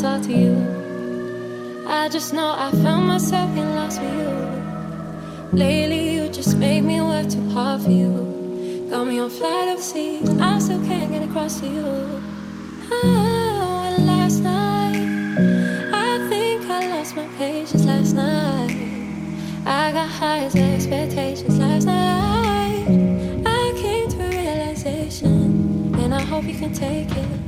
talk to you. I just know I found myself in lost with you. Lately, you just made me work too hard for you. Got me on flight overseas, I still can't get across to you. Oh, and last night, I think I lost my patience last night. I got highest expectations last night. I came to realization, and I hope you can take it.